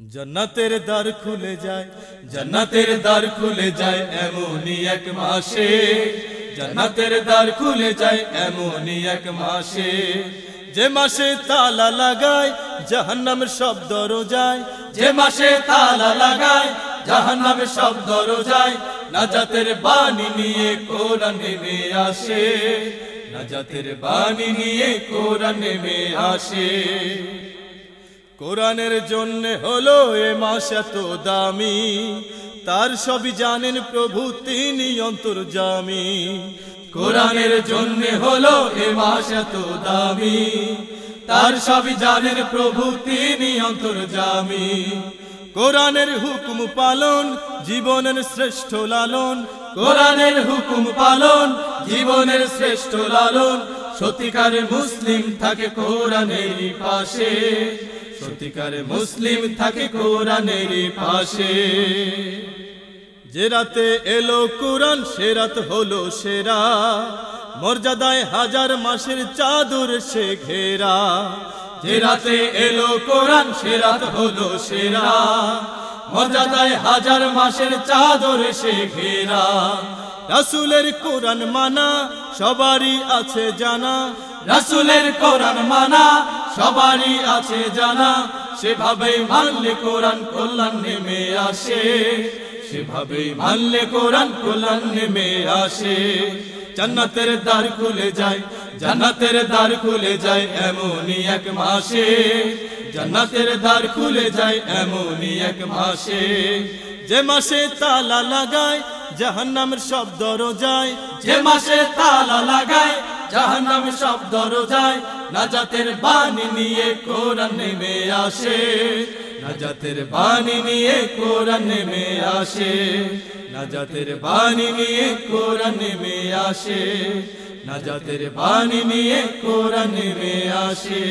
জান্নাতের দ্বার খুলে যায়, জান্নাতের দ্বার খুলে যায় এমনই এক মাসে। জান্নাতের দ্বার খুলে যায় এমনই এক মাসে। যে মাসে তালা লাগায় জাহান্নাম শব্দ রোজায় যে মাসে তালা লাগায় জাহান্নাম শব্দ রোজায় নাজাতের বাণী নিয়ে কোরআন নেমে আসে। নাজাতের বাণী নিয়ে কোরআন নেমে আসে। কোরআনের জন্য হলো এ মাস এত দামি। তার সবই জানেন প্রভু, তিনি অন্তর্জামি। কোরআনের জন্য হলো এ মাস এত দামি। তার সবই জানেন প্রভু, তিনি অন্তর্জামি। কোরআনের হুকুম পালন, জীবনের শ্রেষ্ঠ লালন। কোরআনের হুকুম পালন, জীবনের শ্রেষ্ঠ লালন। সত্যিকার মুসলিম থাকে কোরআনের পাশে। সত্যিকার মুসলিম থাকে কোরআনের পাশে। যে রাতে এলো কোরআন, সে রাত হলো সেরা। মর্যাদায় হাজার মাসের চাদর সে ঘেরা। যে রাতে এলো কোরআন, সে রাত হলো সেরা। মর্যাদায় হাজার মাসের চাদর সে ঘেরা। রাসুলের কোরআন মানা, সবারই আছে জানা। রাসুলের কোরআন মানা সবারই আছে জানা সেভাবে মানলে কোরআন কল্যাণ নেমে আসে। সেভাবে মানলে কোরআন কল্যাণ নেমে আসে। জান্নাতের দ্বার খুলে যায়, জান্নাতের দ্বার খুলে যায় এমনই এক মাসে। জান্নাতের দ্বার খুলে যায় এমনই এক মাসে। যে মাসে তালা লাগায়, জাহান্নামের শব্দ রোজায় যে মাসে তালা লাগায় জাহান্নাম শব্দ রোজায় নাজাতের বাণী নিয়ে কোরআন নেমে আসে। নাজাতের বাণী নিয়ে কোরআন নেমে আসে। নাজাতের বাণী নিয়ে কোরআন নেমে আসে। নাজাতের বাণী নিয়ে কোরআন নেমে আসে।